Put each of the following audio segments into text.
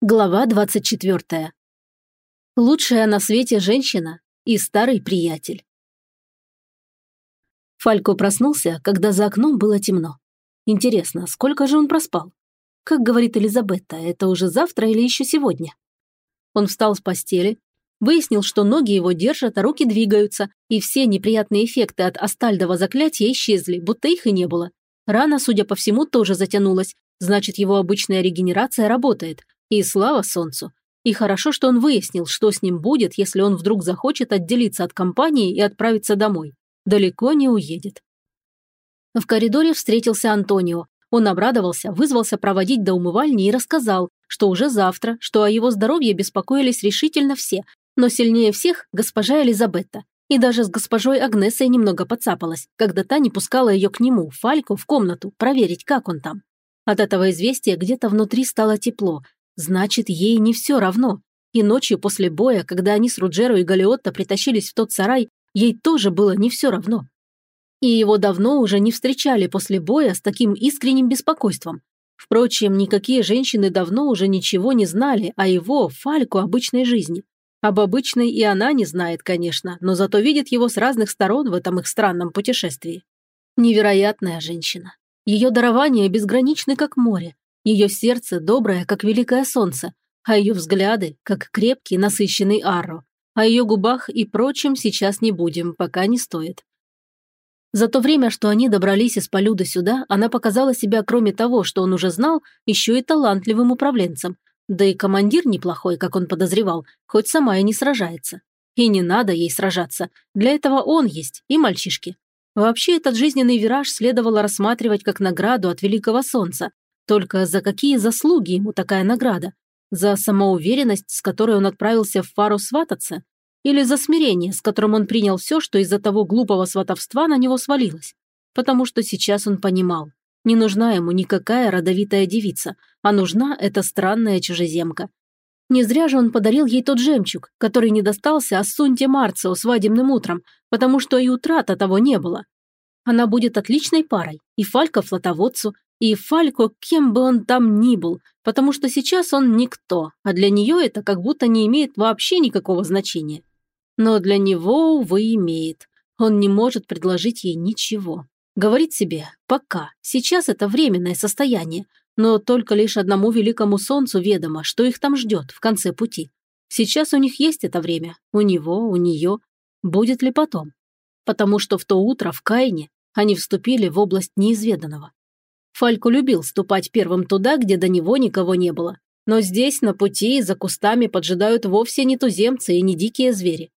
Глава 24. Лучшая на свете женщина и старый приятель. Фалько проснулся, когда за окном было темно. Интересно, сколько же он проспал? Как говорит Элизабетта, это уже завтра или еще сегодня? Он встал с постели, выяснил, что ноги его держат, а руки двигаются, и все неприятные эффекты от астальдового заклятия исчезли, будто их и не было. Рана, судя по всему, тоже затянулась, значит, его обычная регенерация работает – и слава солнцу. И хорошо, что он выяснил, что с ним будет, если он вдруг захочет отделиться от компании и отправиться домой. Далеко не уедет. В коридоре встретился Антонио. Он обрадовался, вызвался проводить до умывальни и рассказал, что уже завтра, что о его здоровье беспокоились решительно все, но сильнее всех госпожа Элизабетта. И даже с госпожой Агнесой немного подцапалась, когда та не пускала ее к нему, Фальку, в комнату, проверить, как он там. От этого известия где-то внутри стало тепло, Значит, ей не все равно. И ночью после боя, когда они с Руджеро и Галиотто притащились в тот сарай, ей тоже было не все равно. И его давно уже не встречали после боя с таким искренним беспокойством. Впрочем, никакие женщины давно уже ничего не знали о его, Фальку, обычной жизни. Об обычной и она не знает, конечно, но зато видит его с разных сторон в этом их странном путешествии. Невероятная женщина. Ее дарования безграничны, как море, ее сердце доброе, как великое солнце, а ее взгляды, как крепкий, насыщенный арро. О ее губах и прочем сейчас не будем, пока не стоит. За то время, что они добрались из Полюда сюда, она показала себя, кроме того, что он уже знал, еще и талантливым управленцем. Да и командир неплохой, как он подозревал, хоть сама и не сражается. И не надо ей сражаться. Для этого он есть, и мальчишки. Вообще этот жизненный вираж следовало рассматривать как награду от Великого Солнца, только за какие заслуги ему такая награда? За самоуверенность, с которой он отправился в фару свататься? Или за смирение, с которым он принял все, что из-за того глупого сватовства на него свалилось? Потому что сейчас он понимал, не нужна ему никакая родовитая девица, а нужна эта странная чужеземка. Не зря же он подарил ей тот жемчуг, который не достался Ассунте Марцио свадебным утром, потому что и утрата того не было. Она будет отличной парой, и Фалька флотоводцу, и Фалько, кем бы он там ни был, потому что сейчас он никто, а для нее это как будто не имеет вообще никакого значения. Но для него, увы, имеет. Он не может предложить ей ничего. Говорит себе «пока», сейчас это временное состояние, но только лишь одному великому солнцу ведомо, что их там ждет в конце пути. Сейчас у них есть это время, у него, у нее. Будет ли потом? Потому что в то утро в Каине они вступили в область неизведанного. Фальку любил ступать первым туда, где до него никого не было. Но здесь, на пути, за кустами поджидают вовсе не туземцы и не дикие звери.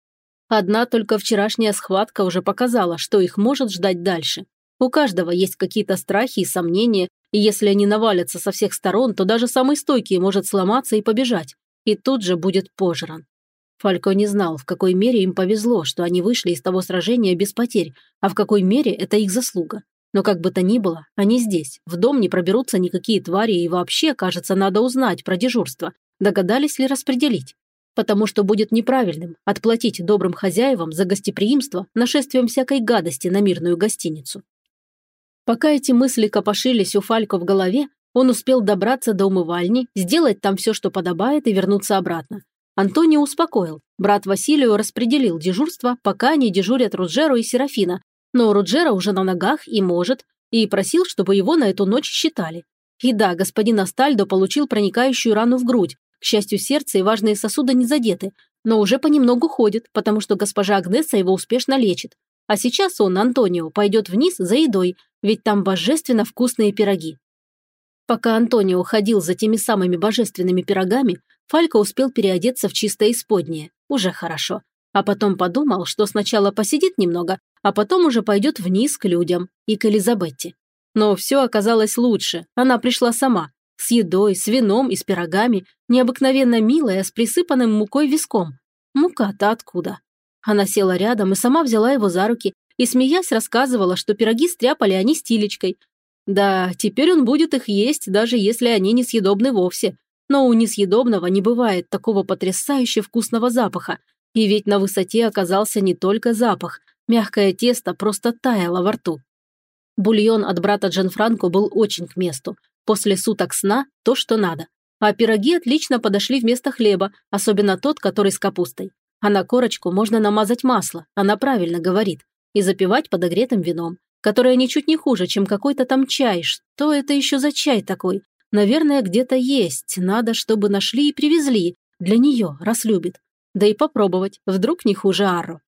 Одна только вчерашняя схватка уже показала, что их может ждать дальше. У каждого есть какие-то страхи и сомнения, и если они навалятся со всех сторон, то даже самый стойкий может сломаться и побежать, и тут же будет пожран. Фалько не знал, в какой мере им повезло, что они вышли из того сражения без потерь, а в какой мере это их заслуга. Но как бы то ни было, они здесь. В дом не проберутся никакие твари и вообще, кажется, надо узнать про дежурство. Догадались ли распределить? Потому что будет неправильным отплатить добрым хозяевам за гостеприимство нашествием всякой гадости на мирную гостиницу. Пока эти мысли копошились у Фалько в голове, он успел добраться до умывальни, сделать там все, что подобает, и вернуться обратно. Антонио успокоил. Брат Василию распределил дежурство, пока они дежурят Руджеру и Серафина, но Руджера уже на ногах и может, и просил, чтобы его на эту ночь считали. И да, господин Астальдо получил проникающую рану в грудь. К счастью, сердце и важные сосуды не задеты, но уже понемногу ходит, потому что госпожа Агнеса его успешно лечит. А сейчас он, Антонио, пойдет вниз за едой, ведь там божественно вкусные пироги. Пока Антонио ходил за теми самыми божественными пирогами, Фалька успел переодеться в чистое исподнее. Уже хорошо. А потом подумал, что сначала посидит немного, а потом уже пойдет вниз к людям и к Элизабетте. Но все оказалось лучше. Она пришла сама. С едой, с вином и с пирогами, необыкновенно милая, с присыпанным мукой виском. Мука-то откуда? Она села рядом и сама взяла его за руки и, смеясь, рассказывала, что пироги стряпали они стилечкой. Да, теперь он будет их есть, даже если они несъедобны вовсе. Но у несъедобного не бывает такого потрясающе вкусного запаха. И ведь на высоте оказался не только запах, Мягкое тесто просто таяло во рту. Бульон от брата Джанфранко был очень к месту. После суток сна – то, что надо. А пироги отлично подошли вместо хлеба, особенно тот, который с капустой. А на корочку можно намазать масло, она правильно говорит, и запивать подогретым вином, которое ничуть не хуже, чем какой-то там чай. Что это еще за чай такой? Наверное, где-то есть. Надо, чтобы нашли и привезли. Для нее, раз любит. Да и попробовать, вдруг не хуже Арру.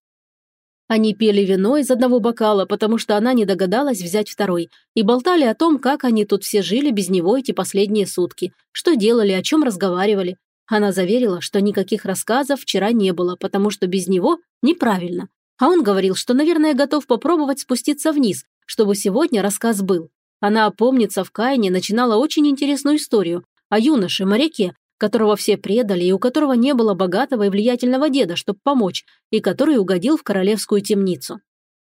Они пили вино из одного бокала, потому что она не догадалась взять второй, и болтали о том, как они тут все жили без него эти последние сутки, что делали, о чем разговаривали. Она заверила, что никаких рассказов вчера не было, потому что без него неправильно. А он говорил, что, наверное, готов попробовать спуститься вниз, чтобы сегодня рассказ был. Она, опомнится в Каине, начинала очень интересную историю о юноше-моряке, которого все предали и у которого не было богатого и влиятельного деда, чтобы помочь, и который угодил в королевскую темницу.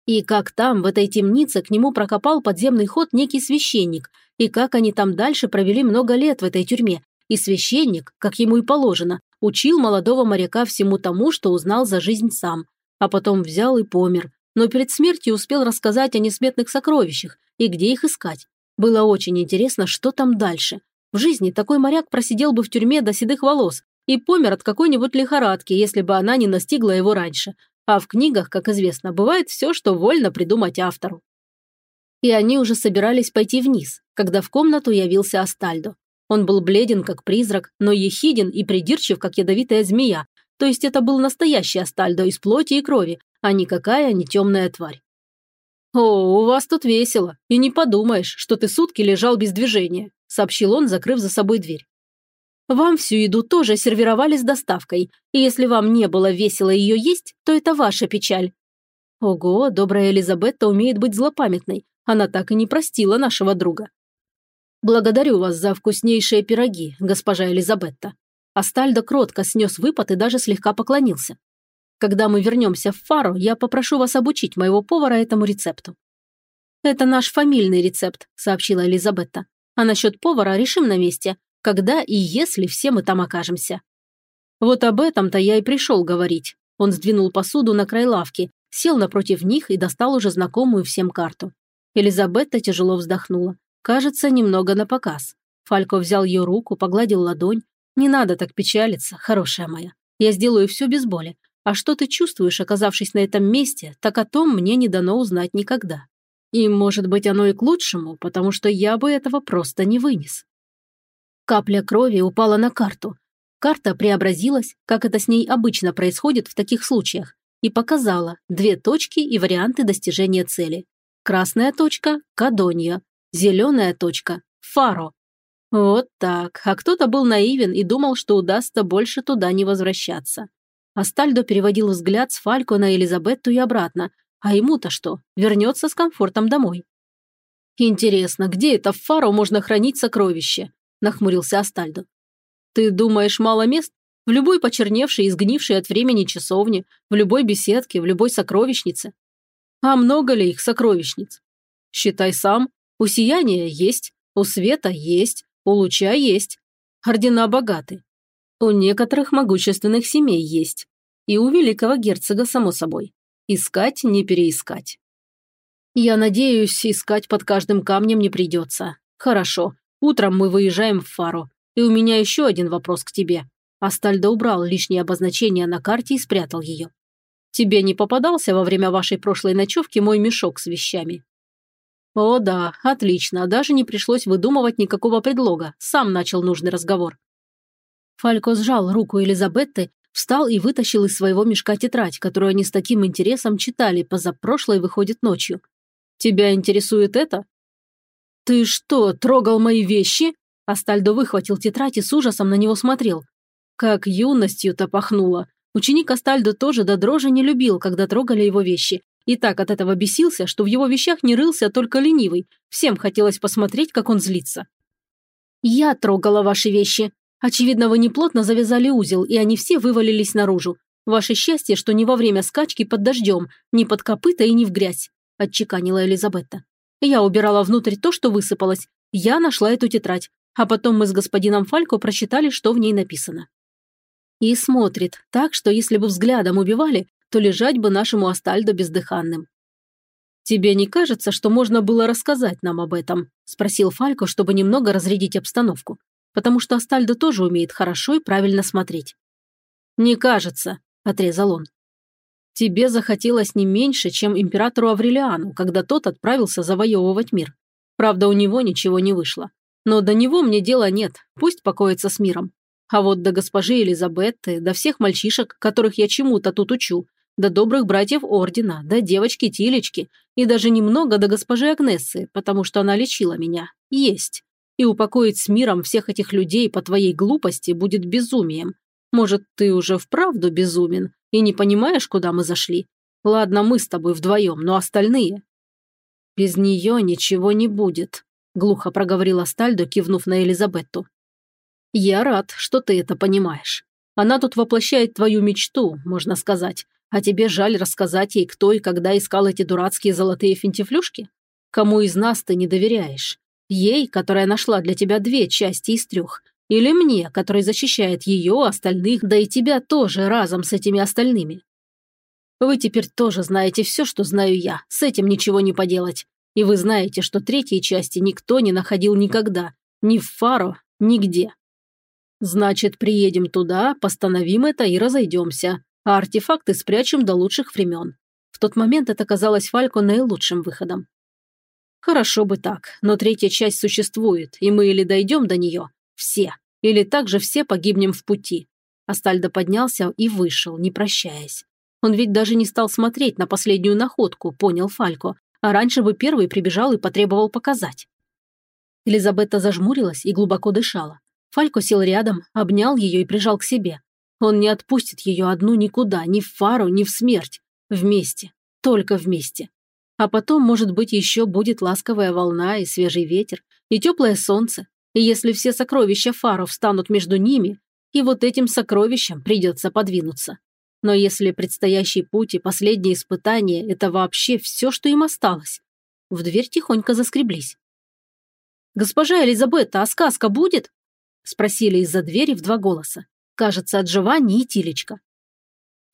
И как там, в этой темнице, к нему прокопал подземный ход некий священник, и как они там дальше провели много лет в этой тюрьме, и священник, как ему и положено, учил молодого моряка всему тому, что узнал за жизнь сам, а потом взял и помер, но перед смертью успел рассказать о несметных сокровищах и где их искать. Было очень интересно, что там дальше, в жизни такой моряк просидел бы в тюрьме до седых волос и помер от какой-нибудь лихорадки, если бы она не настигла его раньше. А в книгах, как известно, бывает все, что вольно придумать автору. И они уже собирались пойти вниз, когда в комнату явился Астальдо. Он был бледен, как призрак, но ехиден и придирчив, как ядовитая змея. То есть это был настоящий Астальдо из плоти и крови, а никакая не темная тварь. «О, у вас тут весело, и не подумаешь, что ты сутки лежал без движения сообщил он, закрыв за собой дверь. «Вам всю еду тоже сервировали с доставкой, и если вам не было весело ее есть, то это ваша печаль». Ого, добрая Элизабетта умеет быть злопамятной. Она так и не простила нашего друга. «Благодарю вас за вкуснейшие пироги, госпожа Элизабетта». Астальдо кротко снес выпад и даже слегка поклонился. «Когда мы вернемся в Фару, я попрошу вас обучить моего повара этому рецепту». «Это наш фамильный рецепт», – сообщила Элизабетта. А насчет повара решим на месте, когда и если все мы там окажемся. Вот об этом-то я и пришел говорить. Он сдвинул посуду на край лавки, сел напротив них и достал уже знакомую всем карту. Элизабетта тяжело вздохнула. Кажется, немного напоказ. Фалько взял ее руку, погладил ладонь. «Не надо так печалиться, хорошая моя. Я сделаю все без боли. А что ты чувствуешь, оказавшись на этом месте, так о том мне не дано узнать никогда». И, может быть, оно и к лучшему, потому что я бы этого просто не вынес. Капля крови упала на карту. Карта преобразилась, как это с ней обычно происходит в таких случаях, и показала две точки и варианты достижения цели. Красная точка – Кадония, зеленая точка – Фаро. Вот так, а кто-то был наивен и думал, что удастся больше туда не возвращаться. Астальдо переводил взгляд с Фалько на Элизабетту и обратно, а ему-то что? Вернется с комфортом домой. «Интересно, где это в Фаро можно хранить сокровище?» – нахмурился Астальдо. «Ты думаешь, мало мест? В любой почерневшей и сгнившей от времени часовне, в любой беседке, в любой сокровищнице. А много ли их сокровищниц? Считай сам. У сияния есть, у света есть, у луча есть. Ордена богаты. У некоторых могущественных семей есть. И у великого герцога, само собой. Искать не переискать. Я надеюсь, искать под каждым камнем не придется. Хорошо, утром мы выезжаем в Фару. И у меня еще один вопрос к тебе. Астальдо убрал лишнее обозначение на карте и спрятал ее. Тебе не попадался во время вашей прошлой ночевки мой мешок с вещами? О да, отлично, даже не пришлось выдумывать никакого предлога, сам начал нужный разговор. Фалько сжал руку Элизабетты Встал и вытащил из своего мешка тетрадь, которую они с таким интересом читали позапрошлой выходит ночью. «Тебя интересует это?» «Ты что, трогал мои вещи?» Астальдо выхватил тетрадь и с ужасом на него смотрел. Как юностью-то пахнуло. Ученик Астальдо тоже до дрожи не любил, когда трогали его вещи. И так от этого бесился, что в его вещах не рылся только ленивый. Всем хотелось посмотреть, как он злится. «Я трогала ваши вещи», Очевидно, вы неплотно завязали узел, и они все вывалились наружу. Ваше счастье, что не во время скачки под дождем, ни под копыта и ни в грязь», – отчеканила Элизабетта. «Я убирала внутрь то, что высыпалось. Я нашла эту тетрадь, а потом мы с господином Фалько прочитали, что в ней написано». И смотрит, так что если бы взглядом убивали, то лежать бы нашему Астальдо бездыханным. «Тебе не кажется, что можно было рассказать нам об этом?» – спросил Фалько, чтобы немного разрядить обстановку. Потому что Астальдо тоже умеет хорошо и правильно смотреть. «Не кажется», – отрезал он. «Тебе захотелось не меньше, чем императору Аврелиану, когда тот отправился завоевывать мир. Правда, у него ничего не вышло. Но до него мне дела нет, пусть покоится с миром. А вот до госпожи Элизабетты, до всех мальчишек, которых я чему-то тут учу, до добрых братьев Ордена, до девочки Тилечки и даже немного до госпожи Агнессы, потому что она лечила меня. Есть. И упокоить с миром всех этих людей по твоей глупости будет безумием. Может, ты уже вправду безумен и не понимаешь, куда мы зашли? Ладно, мы с тобой вдвоем, но остальные... Без нее ничего не будет, глухо проговорила Стальдо, кивнув на Элизабетту. Я рад, что ты это понимаешь. Она тут воплощает твою мечту, можно сказать, а тебе жаль рассказать ей, кто и когда искал эти дурацкие золотые финтифлюшки? Кому из нас ты не доверяешь? Ей, которая нашла для тебя две части из трех, или мне, который защищает ее, остальных, да и тебя тоже разом с этими остальными? Вы теперь тоже знаете все, что знаю я, с этим ничего не поделать. И вы знаете, что третьей части никто не находил никогда, ни в Фаро, нигде. Значит, приедем туда, постановим это и разойдемся а артефакты спрячем до лучших времен. В тот момент это казалось Фалько наилучшим выходом. Хорошо бы так, но третья часть существует, и мы или дойдем до нее, все, или также все погибнем в пути. Астальдо поднялся и вышел, не прощаясь. Он ведь даже не стал смотреть на последнюю находку, понял Фалько, а раньше бы первый прибежал и потребовал показать. Элизабетта зажмурилась и глубоко дышала. Фалько сел рядом, обнял ее и прижал к себе. Он не отпустит ее одну никуда, ни в фару, ни в смерть. Вместе. Только вместе. А потом, может быть, еще будет ласковая волна и свежий ветер, и теплое солнце. И если все сокровища фаров встанут между ними, и вот этим сокровищам придется подвинуться. Но если предстоящий путь и последнее испытание – это вообще все, что им осталось. В дверь тихонько заскреблись. «Госпожа Элизабетта, а сказка будет?» – спросили из-за двери в два голоса. Кажется, от Джованни и Тилечка.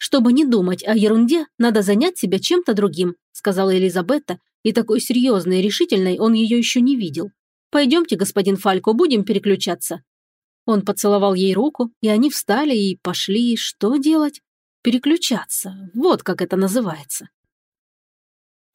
«Чтобы не думать о ерунде, надо занять себя чем-то другим», сказала Элизабетта, и такой серьезной и решительной он ее еще не видел. «Пойдемте, господин Фалько, будем переключаться». Он поцеловал ей руку, и они встали и пошли. Что делать? Переключаться. Вот как это называется.